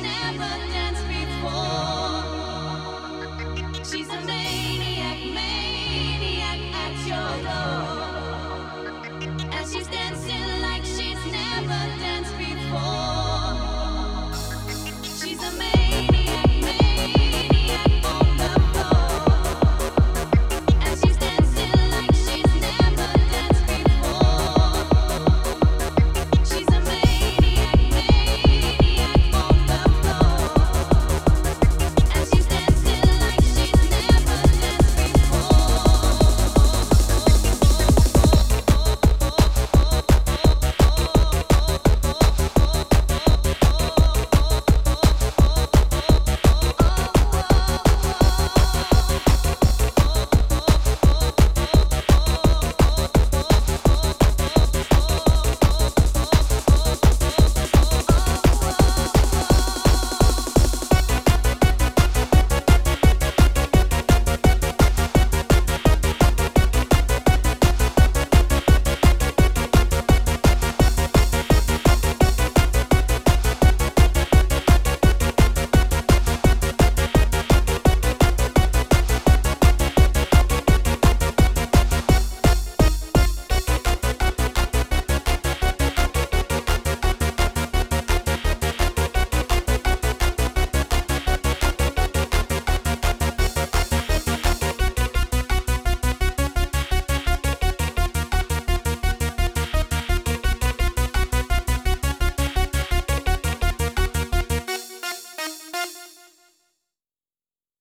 never danced before.